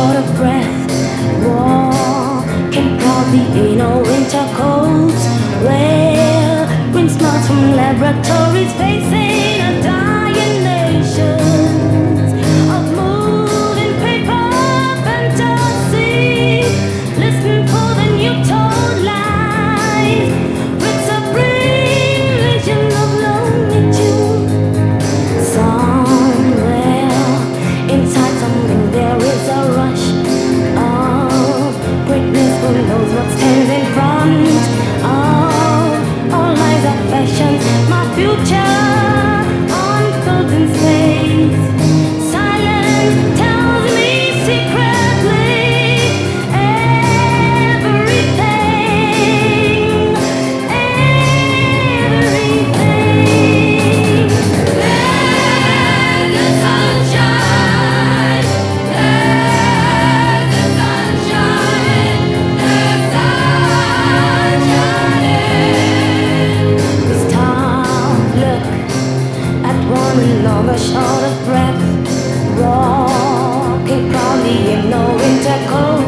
Out of breath, walking proudly in our winter coats, wearing smiles from laboratories. future. short of breath, walking proudly, ignoring their cold.